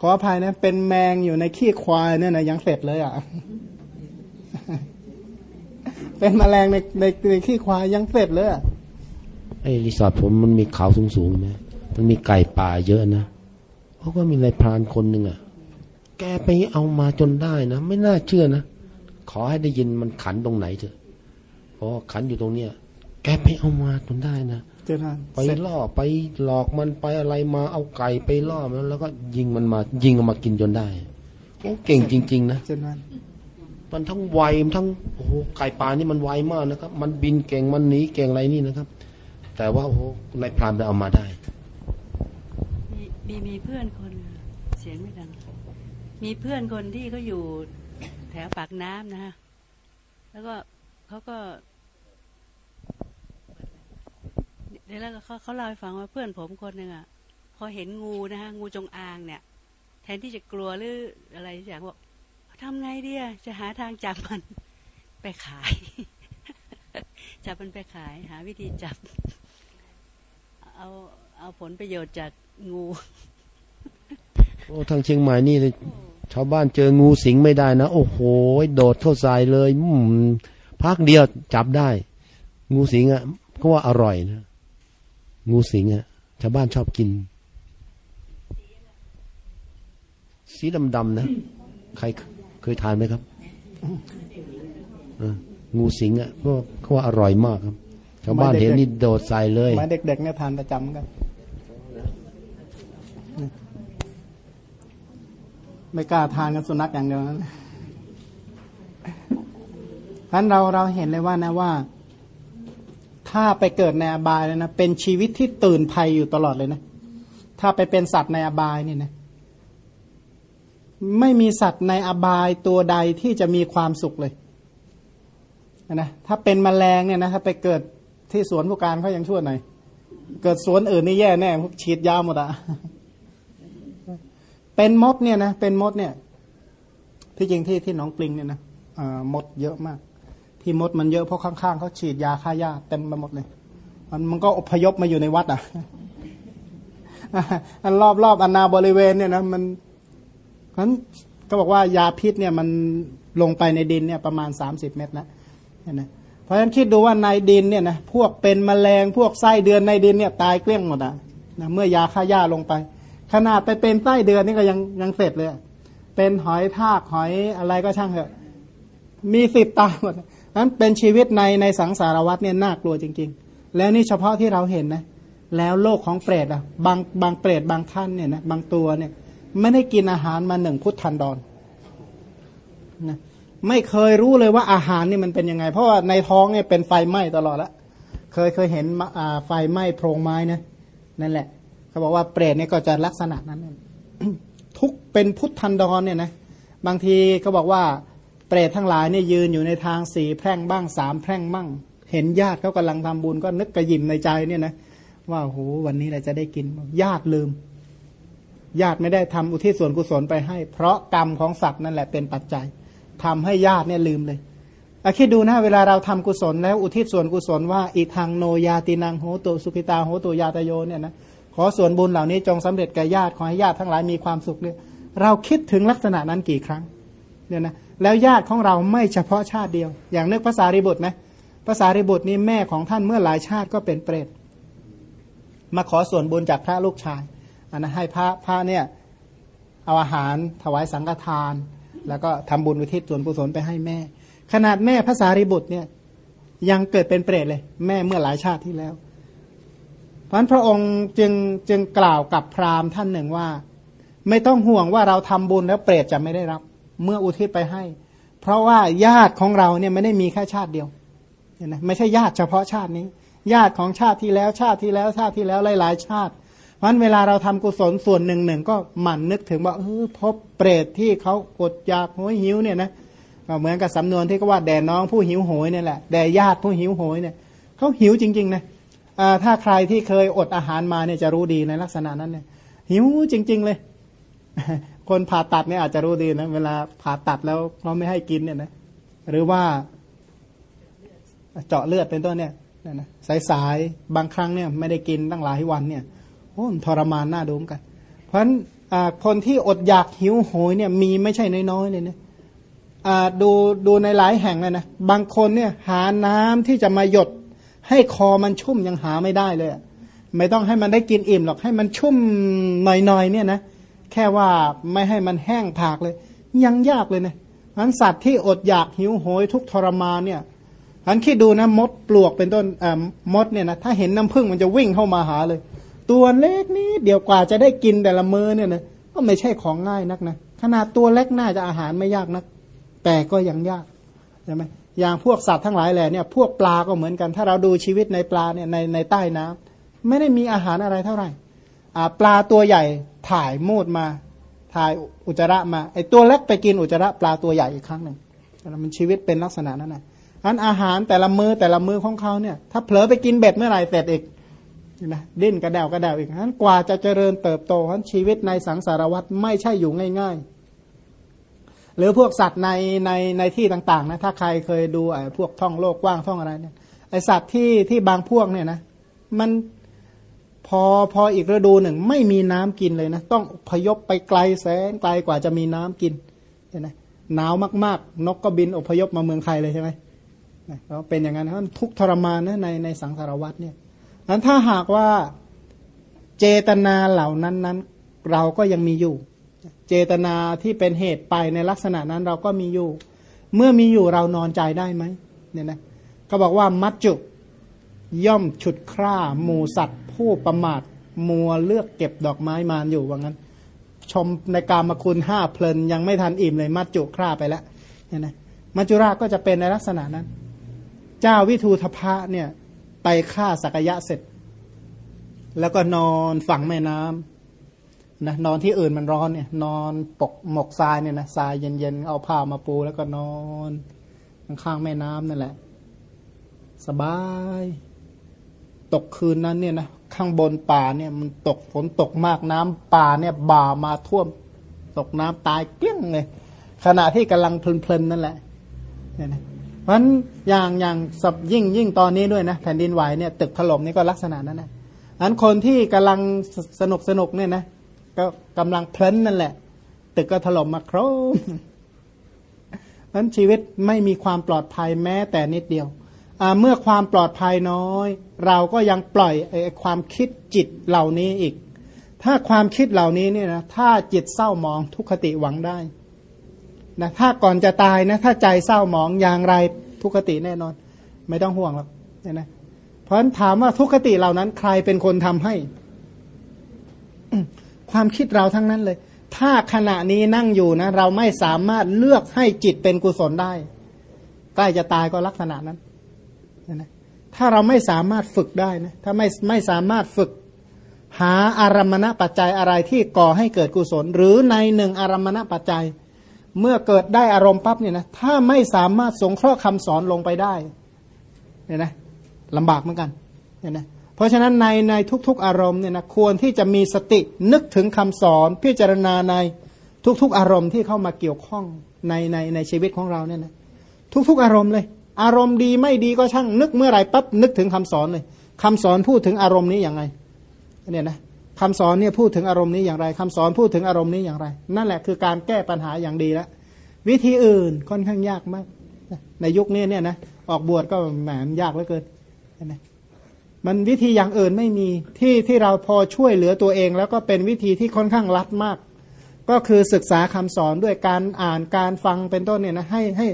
ขออภัยนะ เป็นแมงอยู่ในขี้ควายเนี่ยนะยังเสร็จเลยอะ เป็นแมลงในในในขี้ควายยังเสร็จเลยอะไอ้รีสอร์ทผมมันมีเขาสูงๆไหมมันมีไก่ป่าเยอะนะเพราะว่ามีนายพรานคนหนึ่งอะ แกไปเอามาจนได้นะ ไม่น่าเชื่อนะ ขอให้ได้ยินมันขันตรงไหนเถอะเพราะขันอยู่ตรงเนี้ย แกไปเอามาจนได้นะ เจ้าท่านไปล่อไปหลอกมันไปอะไรมาเอาไก่ไปล่อมันแล้วก็ยิงมันมา ยิงเอามากินจนได้โอ้เก่งจริง ๆ นะเจ้าท่านมันทั้งไวมันทั้งโอ้โหไก่ป่านี่มันไวมากนะครับ มันบินเก่งมันหนีเก่งอะไรนี่นะครับ แต่ว่าโอ้โหนายพรานไปเอามาได้ มีมีมีเพื่อนคนเสียงไม่ดัง มีเพื่อนคนที่เขาอยู่แถวปากน้ำนะฮะแล้วก็เขาก็เดี๋ยวแล้วเขาเขาเล่าให้ฟังว่าเพื่อนผมคนหนึ่งอะพอเห็นงูนะฮะงูจงอางเนี่ย แทนที่จะกลัวหรืออะไรอย่างบอกทำไงดีอะจะหาทางจับมันไปขาย จับมันไปขาย หาวิธีจับ เอาเอาผลประโยชน์จากงูโอ้ทางเชียงใหม่นี่เลยชาวบ้านเจองูสิงไม่ได้นะ โอ้โห โดดเข้าใส่เลยอืมพักเดียวจับได้ งูสิงอะก็ว่าอร่อยนะ งูสิงอะชาวบ้านชอบกิน สีดำๆนะ ใครเคยทานไหมครับเอองูสิงอะก็เขาว่าอร่อยมากครับชาวบ้านเห็นนี่โดดใส่เลยหมาเด็กๆเนี่ยทานประจำกันไม่กล้าทานกันสุนัขอย่างเดียวนั้นท่านเราเราเห็นเลยว่านะว่า ถ้าไปเกิดในอบายเลยนะ เป็นชีวิตที่ตื่นภัยอยู่ตลอดเลยนะ ถ้าไปเป็นสัตว์ในอบายนี่นะไม่มีสัตว์ในอบายตัวใดที่จะมีความสุขเลยนะถ้าเป็นแมลงเนี่ยนะถ้าไปเกิดที่สวนผู้การเขายังชั่วหน่อยเกิดสวนอื่นนี่แย่แน่พวกฉีดยาหมดอะเป็นมดเนี่ยนะเป็นมดเนี่ยที่จริงที่ที่หนองปลิงเนี่ยนะอ่ามดเยอะมาก ที่มดมันเยอะเพราะข้างๆเขาฉีดยาฆ่าหญ้าเต็มไปหมดเลย มันมันก็อพยพมาอยู่ในวัดอะอันรอบรอบอนนาบริเวณเนี่ยนะมันนั้นก็บอกว่ายาพิษเนี่ยมันลงไปในดินเนี่ยประมาณสามสิบเม็ดแล้วเนี่ยนะเพราะฉะนั้นคิดดูว่าในดินเนี่ยนะพวกเป็นแมลงพวกไส้เดือนในดินเนี่ยตายเกลี้ยงหมดอะนะเมื่อยาฆ่าหญ้าลงไป ขนาดไปเป็นไส้เดือนนี่ก็ยังยังเสร็จเลย เป็นหอยทากหอยอะไรก็ช่างเถอะ มีสิทธิ์ตายหมด นั้นเป็นชีวิตในในสังสารวัฏเนี่ยน่ากลัวจริง ๆ แล้วนี่เฉพาะที่เราเห็นนะแล้วโลกของเปรตอะบางบางเปรตบางท่านเนี่ยนะบางตัวเนี่ยไม่ได้กินอาหารมาหนึ่งพุทธันดรนะไม่เคยรู้เลยว่าอาหารนี่มันเป็นยังไง เพราะว่าในท้องเนี่ยเป็นไฟไหม้ตลอดละเคยเคยเห็นอ่าไฟไหม้โพรงไม้นะนั่นแหละ เขาบอกว่าเปรตเนี่ยก็จะลักษณะนั้น ทุกเป็นพุทธันดรเนี่ยนะบางทีเขาบอกว่า เปรตทั้งหลายเนี่ยยืนอยู่ในทางสี่แพร่งบ้างสามแพร่งบ้างเห็นญาติเขากำลังทำบุญก็นึกกระยิมในใจเนี่ยนะว่าโหวันนี้เราจะได้กินญาติลืม ญาติไม่ได้ทำอุทิศส่วนกุศลไปให้ เพราะกรรมของสัตว์นั่นแหละเป็นปัจจัยทำให้ญาติเนี่ยลืมเลยอะคิดดูนะเวลาเราทำกุศลแล้วอุทิศส่วนกุศลว่าอีทางโนยาตินังโหตุสุขิตาโหตุยาตโยเนี่ยนะขอส่วนบุญเหล่านี้จงสำเร็จแก่ญาติขอให้ญาติทั้งหลายมีความสุขเนี่ยเราคิดถึงลักษณะนั้นกี่ครั้งเนี่ยนะ แล้วญาติของเราไม่เฉพาะชาติเดียว อย่างนึกภาษาริบุตรนะภาษาริบุตรนี่แม่ของท่านเมื่อหลายชาติก็เป็นเปรตมาขอส่วนบุญจากพระลูกชายอันนะให้พระพระเนี่ยเอาอาหารถวายสังฆทาน แล้วก็ทำบุญอุทิศส่วนกุศลไปให้แม่ ขนาดแม่ภาษาริบุตรเนี่ยยังเกิดเป็นเปรตเลย แม่เมื่อหลายชาติที่แล้วเพราะฉะนั้นพระองค์จึงจึงกล่าวกับพราหมณ์ท่านหนึ่งว่า ไม่ต้องห่วงว่าเราทำบุญแล้วเปรตจะไม่ได้รับ เมื่ออุทิศไปให้ เพราะว่าญาติของเราเนี่ยไม่ได้มีแค่ชาติเดียวเห็นไหมไม่ใช่ญาติเฉพาะชาตินี้ ญาติของชาติที่แล้วชาติที่แล้วชาติที่แล้วหลาย ๆ ชาติเพราะฉะนั้นเวลาเราทำกุศลส่วนหนึ่งหนึ่งก็หมั่นนึกถึงว่าเออพบเปรตที่เขาอดอยากโหยหิวเนี่ยนะเหมือนกับสำนวนที่ก็ว่าแด่น้องผู้หิวโหยเนี่ยแหละแด่ญาติผู้หิวโหยเนี่ยเขาหิวจริงๆนะถ้าใครที่เคยอดอาหารมาเนี่ยจะรู้ดีในลักษณะนั้นเนี่ยหิวจริง ๆ เลย คนผ่าตัดเนี่ยอาจจะรู้ดีนะ เวลาผ่าตัดแล้วเขาไม่ให้กินเนี่ยนะหรือว่าเจาะเลือดเป็นต้นเนี่ยนะนะสายๆบางครั้งเนี่ยไม่ได้กินตั้งหลายวันเนี่ยโอ้ทรมานหน่าดูมกัน เพราะฉะนั้นคนที่อดอยากหิวโหยเนี่ยมีไม่ใช่น้อยๆเลยนะอ่าดูดูในหลายแห่งเลยนะบางคนเนี่ยหาน้ำที่จะมาหยด ให้คอมันชุ่มยังหาไม่ได้เลย ไม่ต้องให้มันได้กินอิ่มหรอกให้มันชุ่มหน่อยๆเนี่ยนะ แค่ว่าไม่ให้มันแห้งผากเลย ยังยากเลยนะอันสัตว์ที่อดอยากหิวโหยทุกทรมานเนี่ยอันคิดดูนะมดปลวกเป็นต้นมดเนี่ยนะถ้าเห็นน้ำผึ้งมันจะวิ่งเข้ามาหาเลย ตัวเล็กนี้เดี๋ยวกว่าจะได้กินแต่ละมือเนี่ยนะก็ไม่ใช่ของง่ายนักนะขนาดตัวเล็กน่าจะอาหารไม่ยากนัก แต่ก็ยังยากใช่ไหมอย่างพวกสัตว์ทั้งหลายแหละเนี่ยพวกปลาก็เหมือนกัน ถ้าเราดูชีวิตในปลาเนี่ยในในใต้น้ำไม่ได้มีอาหารอะไรเท่าไหร่ ปลาตัวใหญ่ถ่ายมูดมา ถ่ายอุจจาระมาไอตัวเล็กไปกินอุจจาระปลาตัวใหญ่อีกครั้งหนึ่งมันชีวิตเป็นลักษณะนั้นนะอันอาหารแต่ละมือแต่ละมือของเขาเนี่ย ถ้าเผลอไปกินเบ็ดเมื่อไหร่เสร็จอีกนะดิ้นกระเดวกระเดวอีกนั้นกว่าจะเจริญเติบโตนั้นชีวิตในสังสารวัตรไม่ใช่อยู่ง่าย ๆ หรือพวกสัตว์ในในในที่ต่างๆนะถ้าใครเคยดูไอ้พวกท่องโลกกว้างท่องอะไรเนี่ยไอสัตว์ที่ที่บางพวกเนี่ยนะมัน พอพออีกฤดูหนึ่งไม่มีน้ำกินเลยนะ ต้องพยพไปไกลแสนไกลกว่าจะมีน้ำกินเห็นไหมหนาวมากๆ นกก็บินอพยพมาเมืองไทยเลยใช่ไหมเราเป็นอย่างนั้นนะทุกทรมานนะในในสังสารวัตเนี่ยนั้นถ้าหากว่าเจตนาเหล่านั้นนั้น เราก็ยังมีอยู่ เจตนาที่เป็นเหตุไปในลักษณะนั้นเราก็มีอยู่ เมื่อมีอยู่เรานอนใจได้ไหมเนี่ยนะเขาบอกว่ามัจจุ ย่อมฉุดคร่าหมูสัตว์ ผู้ประมาทมัวเลือกเก็บดอกไม้มานอยู่ว่างั้น ชมในกามคุณห้าเพลินยังไม่ทันอิ่มเลยมัจจุคร่าไปแล้วเนี่ยนะมัจจุราชก็จะเป็นในลักษณะนั้น เจ้าวิทูทพะเนี่ยไปฆ่าสักยะเสร็จ แล้วก็นอนฝั่งแม่น้ำนะนอนที่อื่นมันร้อนเนี่ย นอนปกหมกทรายเนี่ยนะทรายเย็นๆเอาผ้ามาปู แล้วก็นอนข้างแม่น้ำนั่นแหละ สบาย ตกคืนนั้นเนี่ยนะข้างบนป่าเนี่ยมันตกฝนตกมากน้ำป่าเนี่ยบ่ามาท่วม ตกน้ำตายเกลี้ยงเลย ขณะที่กำลังเพลินๆนั่นแหละเนี่ยนะเพราะฉะนั้นอย่างอย่างสับยิ่งยิ่งตอนนี้ด้วยนะแผ่นดินไหวเนี่ยตึกถล่มนี่ก็ลักษณะนั้นนะอันคนที่กำลังสนุกสนุกเนี่ยนะก็กำลังเพลินนั่นแหละ ตึกก็ถล่มมาโครมนั้นชีวิตไม่มีความปลอดภัยแม้แต่นิดเดียว เมื่อความปลอดภัยน้อย เราก็ยังปล่อยความคิดจิตเหล่านี้อีก ถ้าความคิดเหล่านี้เนี่ยนะถ้าจิตเศร้ามองทุกขติหวังได้นะถ้าก่อนจะตายนะถ้าใจเศร้าหมองอย่างไรทุกขติแน่นอน ไม่ต้องห่วงหรอกเนี่ยนะเพราะฉะนั้นถามว่าทุกขติเหล่านั้นใครเป็นคนทำให้ ความคิดเราทั้งนั้นเลย ถ้าขณะนี้นั่งอยู่นะ เราไม่สามารถเลือกให้จิตเป็นกุศลได้ ใกล้จะตายก็ลักษณะนั้น ถ้าเราไม่สามารถฝึกได้นะถ้าไม่ไม่สามารถฝึกหาอารมณปัจจัยอะไรที่ก่อให้เกิดกุศล หรือในหนึ่งอารมณปัจจัย เมื่อเกิดได้อารมณ์ปั๊บเนี่ยนะถ้าไม่สามารถสงเคราะห์คำสอนลงไปได้เนี่ยนะลำบากเหมือนกันเนี่ยนะเพราะฉะนั้นในในทุกๆอารมณ์เนี่ยนะควรที่จะมีสตินึกถึงคำสอนพิจารณาในทุกๆอารมณ์ที่เข้ามาเกี่ยวข้องในในในชีวิตของเราเนี่ยนะทุกๆอารมณ์เลย อารมณ์ดีไม่ดีก็ช่างนึกเมื่อไหร่ปั๊บนึกถึงคำสอนเลยคำสอนพูดถึงอารมณ์นี้อย่างไรเนี่ยนะคำสอนเนี่ยพูดถึงอารมณ์นี้อย่างไรคำสอนพูดถึงอารมณ์นี้อย่างไร นั่นแหละคือการแก้ปัญหาอย่างดีแล้ววิธีอื่นค่อนข้างยากมาก ในยุคนี้เนี่ยนะออกบวชก็แหมยากเหลือเกินนะมันวิธีอย่างอื่นไม่มีที่ที่เราพอช่วยเหลือตัวเอง แล้วก็เป็นวิธีที่ค่อนข้างรัดมาก ก็คือศึกษาคำสอนด้วยการอ่านการฟังเป็นต้นเนี่ยนะให้ให้ใ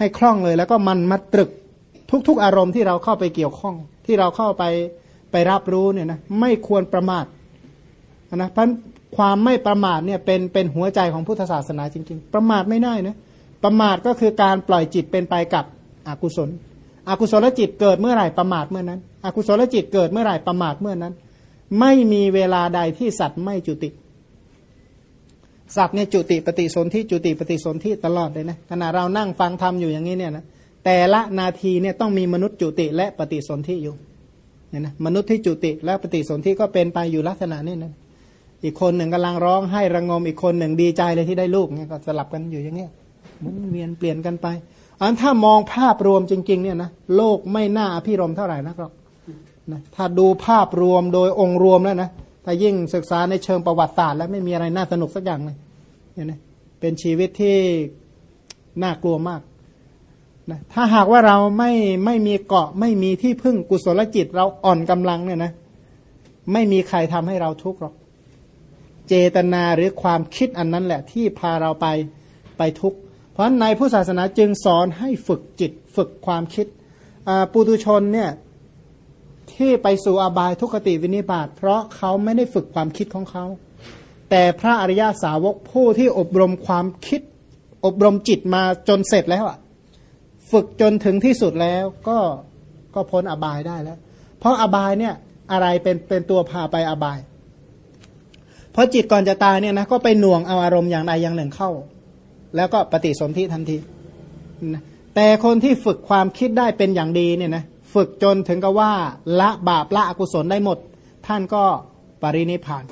ให้คล่องเลย แล้วก็มันมาตรึกทุกๆ อารมณ์ที่เราเข้าไปเกี่ยวข้อง ที่เราเข้าไปไปรับรู้เนี่ยนะไม่ควรประมาทนะเพราะความไม่ประมาทเนี่ยเป็นเป็นหัวใจของพุทธศาสนาจริง ๆ ประมาทไม่ได้นะประมาทก็คือการปล่อยจิตเป็นไปกับอกุศล อกุศลจิตเกิดเมื่อไหร่ประมาทเมื่อนั้น อกุศลจิตเกิดเมื่อไหร่ประมาทเมื่อนั้น ไม่มีเวลาใดที่สัตว์ไม่จุติ สัตว์เนี่ยจุติปฏิสนธิจุติปฏิสนธิตลอดเลยนะขณะเรานั่งฟังธรรมอยู่อย่างนี้เนี่ยนะแต่ละนาทีเนี่ยต้องมีมนุษย์จุติและปฏิสนธิอยู่เนี่ยนะมนุษย์ที่จุติและปฏิสนธิก็เป็นไปอยู่ลักษณะนี้นะอีกคนหนึ่งกำลังร้องให้ระงมอีกคนหนึ่งดีใจเลยที่ได้ลูกเนี่ยก็สลับกันอยู่อย่างเงี้ยหมุนเวียนเปลี่ยนกันไปอันถ้ามองภาพรวมจริง ๆ เนี่ยนะโลกไม่น่าอภิรมเท่าไหร่นักหรอกนะถ้าดูภาพรวมโดยองค์รวมแล้วนะ ถ้ายิ่งศึกษาในเชิงประวัติศาสตร์ แล้วไม่มีอะไรน่าสนุกสักอย่างเลยเห็นไหมเป็นชีวิตที่น่ากลัวมากนะถ้าหากว่าเราไม่ไม่มีเกาะไม่มีที่พึ่งกุศลจิตเราอ่อนกำลังเนี่ยนะไม่มีใครทำให้เราทุกข์หรอก เจตนาหรือความคิดอันนั้นแหละที่พาเราไปไปทุกข์เพราะในพุทธศาสนาจึงสอนให้ฝึกจิต ฝึกความคิดปุตุชนเนี่ย ที่ไปสู่อบายทุกขติวินิบาตเพราะเขาไม่ได้ฝึกความคิดของเขา แต่พระอริยาสาวกผู้ที่อบรมความคิด อบรมจิตมาจนเสร็จแล้วอะฝึกจนถึงที่สุดแล้วก็ก็พ้นอบายได้แล้ว เพราะอบายเนี่ยอะไรเป็นเป็นตัวพาไปอบาย เพราะจิตก่อนจะตายเนี่ยนะก็ไปหน่วงเอาอารมณ์อย่างใดอย่างหนึ่งเข้า แล้วก็ปฏิสนธิทันที แต่คนที่ฝึกความคิดได้เป็นอย่างดีเนี่ยนะ ฝึกจนถึงกับว่าละบาปละอกุศลได้หมด ท่านก็ปรินิพาน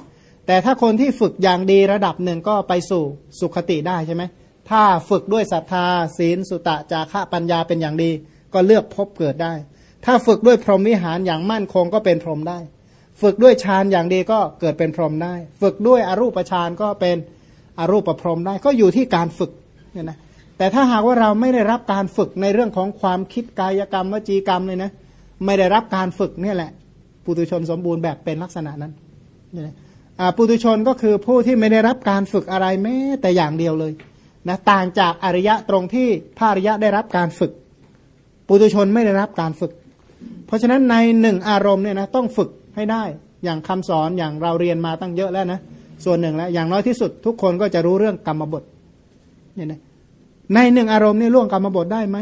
แต่ถ้าคนที่ฝึกอย่างดีระดับหนึ่งก็ไปสู่สุขติได้ใช่ไหมถ้าฝึกด้วยศรัทธาศีลสุตะจาระปัญญาเป็นอย่างดี ก็เลือกพบเกิดได้ ถ้าฝึกด้วยพรหมวิหารอย่างมั่นคงก็เป็นพรหมได้ ฝึกด้วยฌานอย่างดีก็เกิดเป็นพรหมได้ ฝึกด้วยอรูปฌานก็เป็นอรูปประพรหมได้ ก็อยู่ที่การฝึกเนี่ยนะ แต่ถ้าหากว่าเราไม่ได้รับการฝึกในเรื่องของความคิดกายกรรมวจีกรรมเลยนะไม่ได้รับการฝึกเนี่ยแหละปุตุชนสมบูรณ์แบบเป็นลักษณะนั้นนี่ยปุตุชนก็คือผู้ที่ไม่ได้รับการฝึกอะไรแม้แต่อย่างเดียวเลยนะต่างจากอริยะตรงที่พระอริยะได้รับการฝึก ปุตุชนไม่ได้รับการฝึก เพราะฉะนั้นในหนึ่งอารมณ์เนี่ยนะต้องฝึกให้ได้อย่างคำสอนอย่างเราเรียนมาตั้งเยอะแล้วนะส่วนหนึ่งแล้วอย่างน้อยที่สุดทุกคนก็จะรู้เรื่องกรรมบทเนี่ยนะ ในหนึ่งอารมณ์นี่ล่วงกรรมบทได้ไหม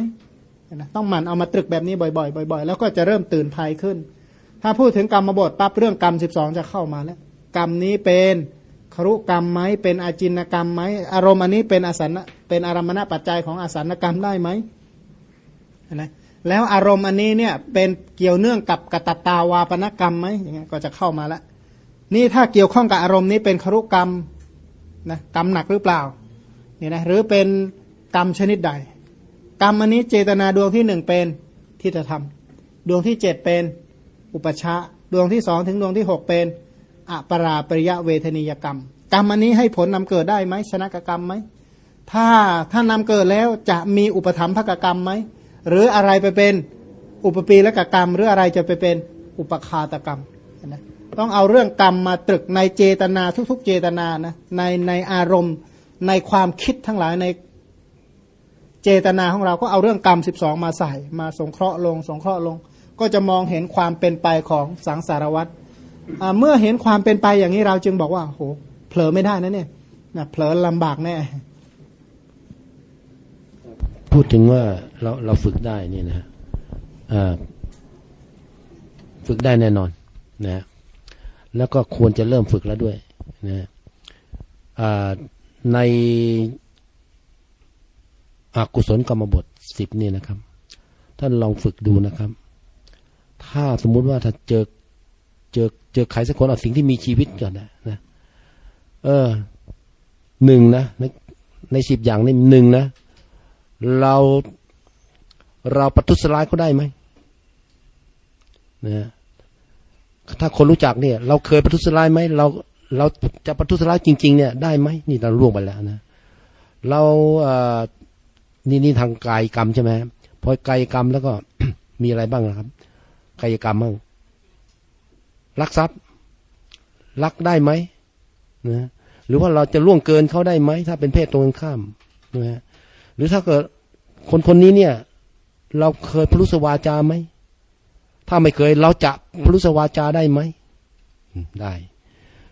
นะต้องหมั่นเอามาตรึกแบบนี้บ่อยๆบ่อยๆ แล้วก็จะเริ่มตื่นภัยขึ้น ถ้าพูดถึงกรรมบทปั๊บเรื่องกรรมสิบสองจะเข้ามาแล้ว กรรมนี้เป็นครุกรรมไหมเป็นอาจินกรรมไหมอารมณ์อันนี้เป็นอสันเป็นอารมณปัจจัยของอสันกรรมได้ไหมนะแล้วอารมณ์อันนี้เนี่ยเป็นเกี่ยวเนื่องกับกตตาวาปนกรรมไหมอย่างเงี้ยก็จะเข้ามาแล้วนี่ถ้าเกี่ยวข้องกับอารมณ์นี้เป็นครุกรรมนะกรรมหนักหรือเปล่าเนี่ยนะหรือเป็น กรรมชนิดใด กรรมอันนี้เจตนาดวงที่หนึ่งเป็นทิฏฐธรรม ดวงที่เจ็ดเป็นอุปชาดวงที่สองถึงดวงที่หกเป็นอปราปริยะเวทนียกรรม กรรมอันนี้ให้ผลนำเกิดได้ไหมชนะกกรรมไหมถ้าถ้านำเกิดแล้วจะมีอุปธรรมภกกรรมไหมหรืออะไรไปเป็นอุปปีและกกรรม หรืออะไรจะไปเป็นอุปคาตกรรมนะต้องเอาเรื่องกรรมมาตรึกในเจตนาทุก ๆ เจตนานะในในอารมณ์ในความคิดทั้งหลายใน เจตนาของเราก็เอาเรื่องกรรมสิบสองมาใส่ มาสงเคราะห์ลง สงเคราะห์ลง ก็จะมองเห็นความเป็นไปของสังสารวัตรเมื่อเห็นความเป็นไปอย่างนี้เราจึงบอกว่าโหเผลอไม่ได้นะเนี่ยนะเผลอลำบากแน่ พูดถึงว่าเราเราฝึกได้นี่นะฝึกได้แน่นอนนะแล้วก็ควรจะเริ่มฝึกแล้วด้วยนะใน อกุศลกรรมบทสิบนี่นะครับ ท่านลองฝึกดูนะครับ ถ้าสมมุติว่าถ้าเจอเจอเจอใครสักคนเอาสิ่งที่มีชีวิตก่อนนะนะ เออหนึ่งนะในในสิบอย่างนี่หนึ่งนะ เราเราปัทุสลายเขาได้ไหมนะถ้าคนรู้จักเนี่ย เราเคยปัทุสลายไหมเราเราจะปัทุสลายจริง ๆ เนี่ยได้ไหมนี่เราล่วงไปแล้วนะ เราเอ่อ นี่นี่ทางกายกรรมใช่ไหมพอกายกรรมแล้วก็มีอะไรบ้างนะครับกายกรรมบ้างลักทรัพย์ลักได้ไหมนะหรือว่าเราจะล่วงเกินเขาได้ไหมถ้าเป็นเพศตรงข้ามนะหรือถ้าเกิดคนคนนี้เนี่ย เราเคยพลุสวาจาไหมถ้าไม่เคย เราจะพลุสวาจาได้ไหมได้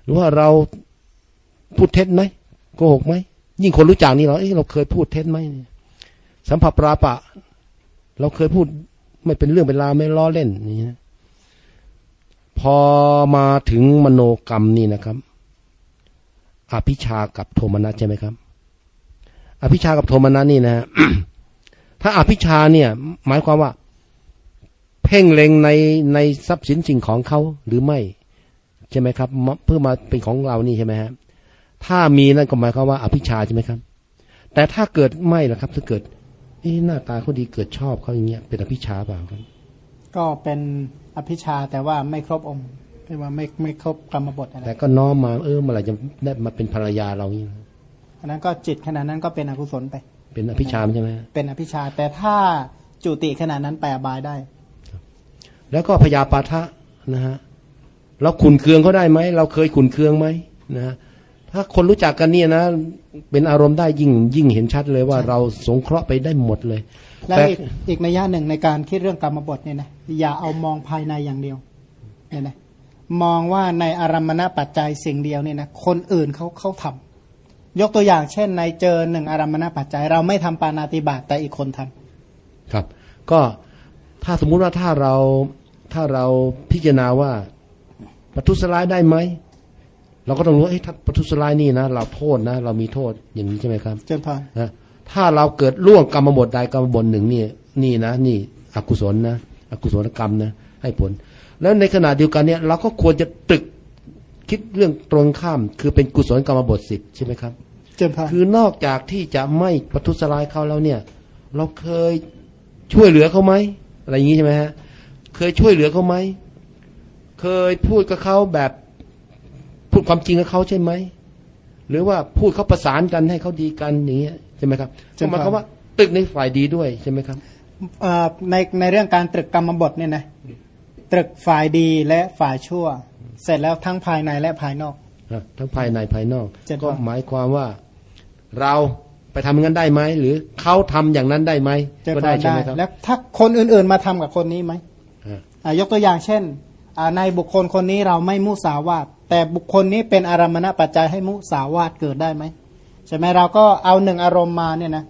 หรือว่าเราพูดเท็จไหมโกหกไหมยิ่งคนรู้จักนี่เราเอ้เราเคยพูดเท็จไหม สัมผัสปราปะ เราเคยพูดไม่เป็นเรื่องเป็นราวไม่ล้อเล่นนี่นะพอมาถึงมโนกรรมนี่นะครับ อภิชากับโทมนัสใช่ไหมครับ อภิชากับโทมนัสนี่นะฮะถ้าอภิชาเนี่ย หมายความว่า เพ่งเล็งในในทรัพย์สินสิ่งของเขาหรือไม่ใช่ไหมครับ เพื่อมาเป็นของเรานี่ใช่ไหมฮะถ้ามีนั่นก็หมายความว่า อภิชาใช่ไหมครับ แต่ถ้าเกิดไม่ล่ะครับ ถ้าเกิด หน้าตาเขาดีเกิดชอบเขาอย่างเงี้ยเป็นอภิชาเปล่าครับก็เป็นอภิชาแต่ว่าไม่ครบองค์เรียกว่าไม่ไม่ครบกรรมบทอะไรแต่ก็น้อมมาเออเมื่อไหร่จะได้มาเป็นภรรยาเรานี่อันนั้นก็จิตขนาดนั้นก็เป็นอกุศลไป เป็นอภิชามใช่ไหมเป็นอภิชาแต่ถ้าจุติขนาดนั้นไปอบายได้ แล้วก็พยาปาทะนะฮะเราขุนเคืองเขาได้ไหมเราเคยขุนเคืองไหมนะฮะ ถ้าคนรู้จักกันเนี่ยนะ เป็นอารมณ์ได้ยิ่งยิ่งเห็นชัดเลยว่าเราสงเคราะห์ไปได้หมดเลย แล้วแต่อีกอีกนัยยะหนึ่งในการคิดเรื่องกรรมบทเนี่ยนะอย่าเอามองภายในอย่างเดียวเนี่ยนะมองว่าในอารมณปัจจัยสิ่งเดียวเนี่ยนะคนอื่นเขาเขาทำยกตัวอย่างเช่นในเจอหนึ่งอารมณปัจจัย เราไม่ทำปานาติบาตแต่อีกคนทำครับ ก็ถ้าสมมุติว่าถ้าเราถ้าเราพิจารณาว่าปทุสลายได้ไหม เราก็ต้องรู้ว่าเอ้ยถ้าปทุสลายนี่นะเราโทษนะ เรามีโทษอย่างนี้ใช่ไหมครับเจนพรนะถ้าเราเกิดล่วงกรรมบทใดกรรมบทหนึ่งนี่นี่นะ นี่อกุศลนะอกุศลกรรมนะ ให้ผล แล้วในขณะเดียวกันเนี่ย เราก็ควรจะตรึกคิดเรื่องตรงข้าม คือเป็นกุศลกรรมบทสิบใช่ไหมครับเจนพรคือนอกจากที่จะไม่ประทุษร้ายเขาแล้วเนี่ย เราเคยช่วยเหลือเขาไหมอะไรอย่างนี้ใช่ไหมฮะเคยช่วยเหลือเขาไหมเคยพูดกับเขาแบบ พูดความจริงกับเขาใช่ไหมหรือว่าพูดเขาประสานกันให้เขาดีกันอย่างเงี้ยใช่ไหมครับหมายความว่าตึกในฝ่ายดีด้วยใช่ไหมครับเอ่อในในเรื่องการตรึกกรรมบทเนี่ยนะตรึกฝ่ายดีและฝ่ายชั่ว เสร็จแล้วทั้งภายในและภายนอกนะทั้งภายในภายนอกเจ็ดก็วันหมายความว่าเราไปทำอย่างนั้นได้ไหมหรือเขาทำอย่างนั้นได้ไหมเจนก็พได้รใช่ไหมครับแล้วถ้าคนอื่นๆมาทำกับคนนี้ไหมอ่าอะยกตัวอย่างเช่นอ่าในบุคคลคนนี้เราไม่มุสาวาท แต่บุคคลนี้เป็นอารมณปัจจัยให้มุสาวาทเกิดได้ไหมใช่ไหมเราก็เอาหนึ่งอารมณ์มาเนี่ยนะ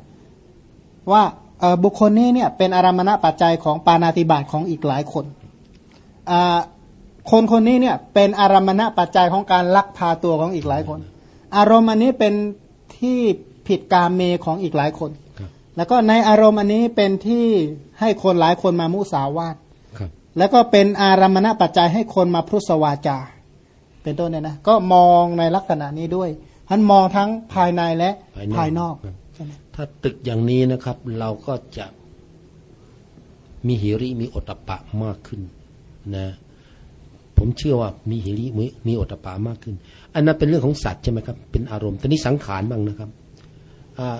ว่าเอ่อบุคคลนี้เนี่ยเป็นอารมณปัจจัยของปานาติบาตของอีกหลายคนอ่าคนคนนี้เนี่ยเป็นอารมณปัจจัยของการลักพาตัวของอีกหลายคน อารมณ์อันนี้เป็นที่ผิดกามเมของอีกหลายคนครับแล้วก็ในอารมณ์อันนี้เป็นที่ให้คนหลายคนมามุสาวาทครับแล้วก็เป็นอารมณปัจจัยให้คนมาพุทธวาจา เป็นต้นเนี่ยนะก็มองในลักษณะนี้ด้วยท่านมองทั้งภายในและภายนอกภายนอกครับใช่ไหมถ้าตึกอย่างนี้นะครับ เราก็จะมีหิริมีโอตตปปะมากขึ้นนะผมเชื่อว่ามีหิริมีมีโอตตปปะมากขึ้น อันนั้นเป็นเรื่องของสัตว์ใช่ไหมครับ เป็นอารมณ์แต่นี้สังขารบ้างนะครับอ่า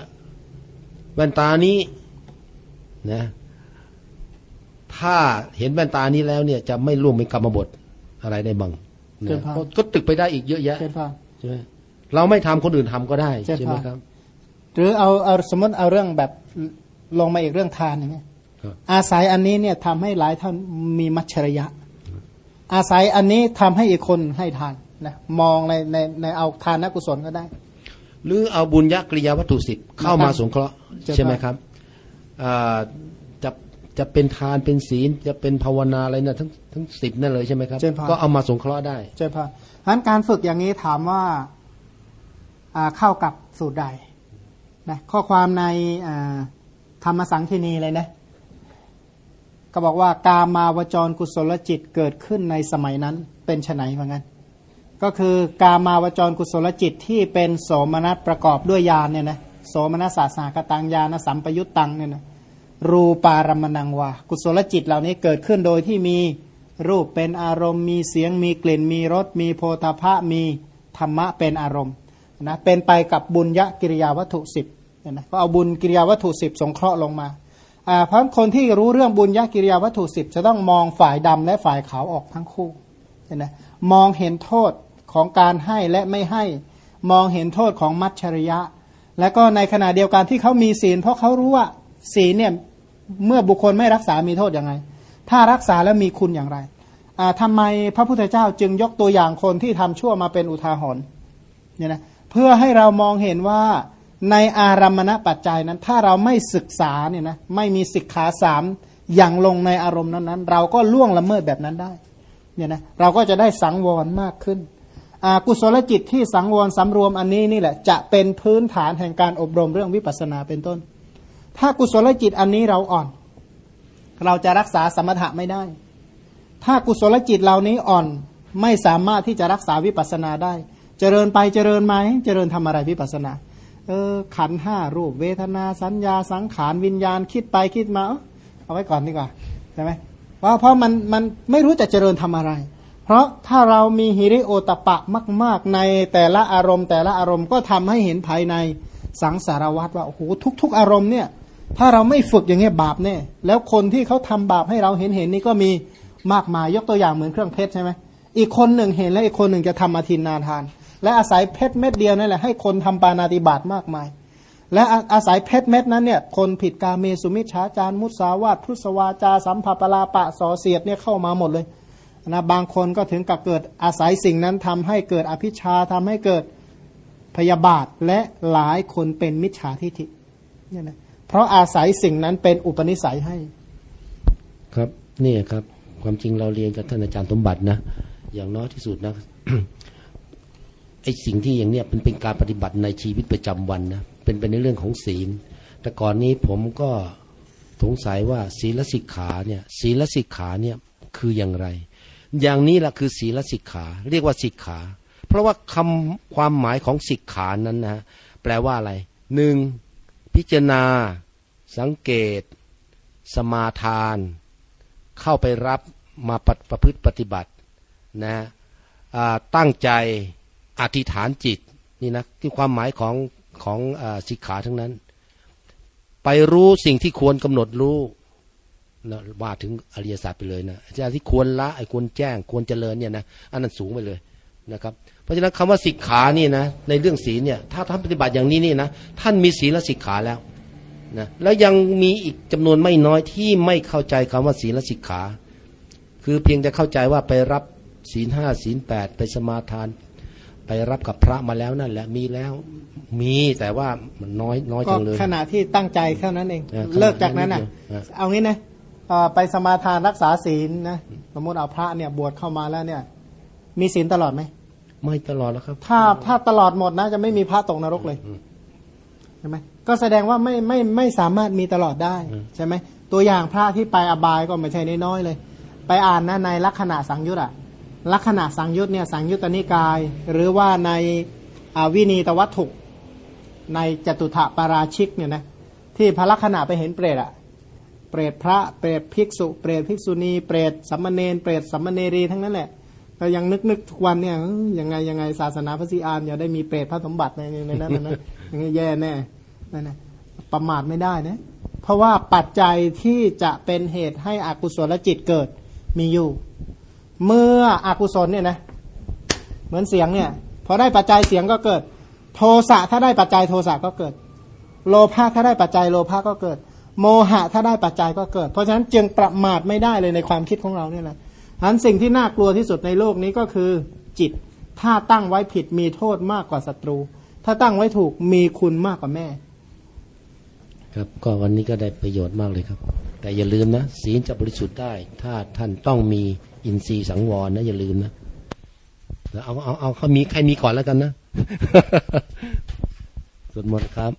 แว่นตานี้นะถ้าเห็นแว่นตานี้แล้วเนี่ยจะไม่ร่วมเป็นกรรมบทอะไรได้บ้าง นะก็ก็ตึกไปได้อีกเยอะแยะเช่นพ่อใช่ไหมเราไม่ทำคนอื่นทำก็ได้ใช่ใช่ไหมครับครับ หรือเอาเอาสมมติเอาเรื่องแบบลงมาอีกเรื่องทานอย่างเงี้ยครับอาศัยอันนี้เนี่ยทำให้หลายท่านมีมัจฉริยะ อาศัยอันนี้ทำให้อีกคนให้ทานนะมองในในในเอาทานกุศลก็ได้ หรือเอาบุญยกริยาวัตถุสิบเข้ามาสงเคราะห์เจ้าค่ะใช่ไหมครับอ่า จะจะเป็นทานเป็นศีลจะเป็นภาวนาอะไรนะทั้งทั้งสิบนั่นเลยใช่ไหมครับเจ้าค่ะก็เอามาสงเคราะห์ได้เจ้าพ่อฉะนั้นการฝึกอย่างนี้ถามว่าอ่าเข้ากับสูตรใดนะข้อความในอ่าธรรมสังคีนีเลยนะก็บอกว่ากามาวจรกุศลจิตเกิดขึ้นในสมัยนั้นเป็นไฉนเหมือนกันก็คือกามาวจรกุศลจิตที่เป็นโสมนัสประกอบด้วยญาณเนี่ยนะโสมนัสสาสากตังญาณสัมปยุตตังเนี่ยนะ รูปารมณังวากุศลจิตเหล่านี้เกิดขึ้นโดยที่มีรูปเป็นอารมณ์ มีเสียงมีกลิ่น มีรสมีโพธาภะมีธรรมะเป็นอารมณ์นะเป็นไปกับบุญยกิริยาวัตถุสิบนะก็เอาบุญกิริยาวัตถุสิบสงเคราะห์ลงมาอ่าเพราะคนที่รู้เรื่องบุญญกิริยาวัตถุสิบจะต้องมองฝ่ายดำและฝ่ายขาวออกทั้งคู่นไหมมองเห็นโทษของการให้และไม่ให้มองเห็นโทษของมัจฉริยะ และก็ในขณะเดียวกันที่เขามีศีล เพราะเขารู้ว่า ศีลเนี่ยเมื่อบุคคลไม่รักษามีโทษยังไง ถ้ารักษาแล้วมีคุณอย่างไรอ่าทำไมพระพุทธเจ้าจึงยกตัวอย่างคนที่ทำชั่วมาเป็นอุทาหรณ์เนี่ยนะเพื่อให้เรามองเห็นว่าในอารัมมณปัจจัยนั้น ถ้าเราไม่ศึกษาเนี่ยนะไม่มีสิกขาสามอย่างลงในอารมณ์นั้นๆ เราก็ล่วงละเมิดแบบนั้นได้เนี่ยนะเราก็จะได้สังวรมากขึ้นอ่ากุศลจิตที่สังวรสำรวมอันนี้นี่แหละจะเป็นพื้นฐานแห่งการอบรมเรื่องวิปัสสนาเป็นต้น ถ้ากุศลจิตอันนี้เราอ่อน เราจะรักษาสมถะไม่ได้ ถ้ากุศลจิตเหล่านี้อ่อนไม่สามารถที่จะรักษาวิปัสสนาได้ เจริญไปเจริญไหมเจริญทำอะไรวิปัสสนา เออขันห้ารูป เวทนาสัญญาสังขารวิญญาณคิดไปคิดมาเอาเอาไว้ก่อนดีกว่าใช่ไหมเพราะเพราะมันมันไม่รู้จะเจริญทำอะไร เพราะถ้าเรามีฮิริโอตปะมาก ๆ ในแต่ละอารมณ์ แต่ละอารมณ์ก็ทำให้เห็นภายในสังสารวัตรว่าโอ้โหทุก ๆ อารมณ์เนี่ย ถ้าเราไม่ฝึกอย่างเงี้ยบาปแน่แล้วคนที่เขาทำบาปให้เราเห็นเห็นนี่ก็มีมากมายยกตัวอย่างเหมือนเครื่องเพชรใช่ไหมอีกคนหนึ่งเห็นแล้วอีกคนหนึ่งจะทำอาทินนาทาน และอาศัยเพชรเม็ดเดียวนั่นแหละให้คนทำปานาติบาตมากมาย และอาศัยเพชรเม็ดนั้นเนี่ยคนผิดกาเมสุมิชฌาจารมุสาวาทพุทสวาจาสัมภปลาปะสอเสียดเนี่ยเข้ามาหมดเลยนะบางคนก็ถึงกับเกิดอาศัยสิ่งนั้นทำให้เกิดอภิชาทำให้เกิดพยาบาทและหลายคนเป็นมิจฉาทิฐิเนี่ยนะ เพราะอาศัยสิ่งนั้นเป็นอุปนิสัยให้ ครับนี่ครับ ความจริงเราเรียนกับท่านอาจารย์สมบัตินะอย่างน้อยที่สุดนะไอ้สิ่งที่อย่างเนี้ยเป็นเป็นการปฏิบัติในชีวิตประจำวันนะเป็นเป็นในเรื่องของศีล แต่ก่อนนี้ผมก็สงสัยว่าศีลสิกขาเนี่ย ศีลสิกขาเนี่ยคืออย่างไร อย่างนี้แหละคือศีลสิกขา เรียกว่าสิกขา เพราะว่าคำความหมายของสิกขานั้นนะแปลว่าอะไรหนึ่ง พิจารณา สังเกต สมาทาน เข้าไปรับมาปฏิประพฤติปฏิบัตินะตั้งใจอธิษฐานจิตนี่นะที่ความหมายของของอสิกขาทั้งนั้น ไปรู้สิ่งที่ควรกำหนดรู้นะว่าถึงอริยสัจไปเลยนะจะที่ควรละไอ้ควรแจ้งควรเจริญเนี่ยนะอันนั้นสูงไปเลยนะครับ เพราะฉะนั้นคำว่าสิกขานี่นะในเรื่องศีลเนี่ยถ้าท่านปฏิบัติอย่างนี้นี่นะท่านมีศีลสิกขาแล้วนะแล้วยังมีอีกจำนวนไม่น้อยที่ไม่เข้าใจคำว่าศีลสิกขา คือเพียงจะเข้าใจว่าไปรับศีลห้าศีลแปดไปสมาทาน ไปรับกับพระมาแล้วนั่นแหละมีแล้วมีแต่ว่ามันน้อยน้อยก็จังเลยขณะที่ตั้งใจแค่นั้นเองเออเลิกจากนั้นอะขณะนั้นเดียวเอางี้นะเอ่อไปสมาทานรักษาศีลนะสมมติเอาพระเนี่ยบวชเข้ามาแล้วเนี่ย มีศีลตลอดไหม ไม่ตลอดแล้วครับ ถ้าถ้าตลอดหมดนะ จะไม่มีพระตกนรกเลยใช่ไหมก็แสดงว่าไม่ไม่ไม่สามารถมีตลอดได้ใช่ไหมตัวอย่างพระที่ไปอบายก็ไม่ใช่น้อยๆเลย ไปอ่านนะในลักษณะสังยุตอะลักษณะสังยุตเนี่ยสังยุตตนิกาย หรือว่าในอ่าวินีตวัตถุในจตุถะปาราชิกเนี่ยนะที่พระลักษณะไปเห็นเปรตอะเปรตพระเปรตภิกษุ เปรตภิกษุณี เปรตสัมมเนนเปรตสัมมเนรีทั้งนั้นแหละ ก็ยังนึกนึกทุกวันเนี่ยเอ้ยยังไงยังไงศาสนาพระศรีอานอย่าได้มีเปรตพระสมบัติในในนั้นนะนะอย่างนี้แย่แน่นั่นนะประมาทไม่ได้นะเพราะว่าปัจจัยที่จะเป็นเหตุให้อกุศลจิตเกิดมีอยู่ เมื่ออกุศลเนี่ยนะเหมือนเสียงเนี่ยพอได้ปัจจัยเสียงก็เกิด โทสะถ้าได้ปัจจัยโทสะก็เกิด โลภะถ้าได้ปัจจัยโลภะก็เกิด โมหะถ้าได้ปัจจัยก็เกิด เพราะฉะนั้นจึงประมาทไม่ได้เลยในความคิดของเราเนี่ยแหละ ฉะนั้นสิ่งที่น่ากลัวที่สุดในโลกนี้ก็คือจิต ถ้าตั้งไว้ผิดมีโทษมากกว่าศัตรู ถ้าตั้งไว้ถูกมีคุณมากกว่าแม่ ครับก็วันนี้ก็ได้ประโยชน์มากเลยครับ แต่อย่าลืมนะศีลจะบริสุทธิ์ได้ ถ้าท่านต้องมีอินทรีย์สังวรนะอย่าลืมนะเอาเอาเอาเขามีใครมีก่อนแล้วกันนะสวดมนต์ครับ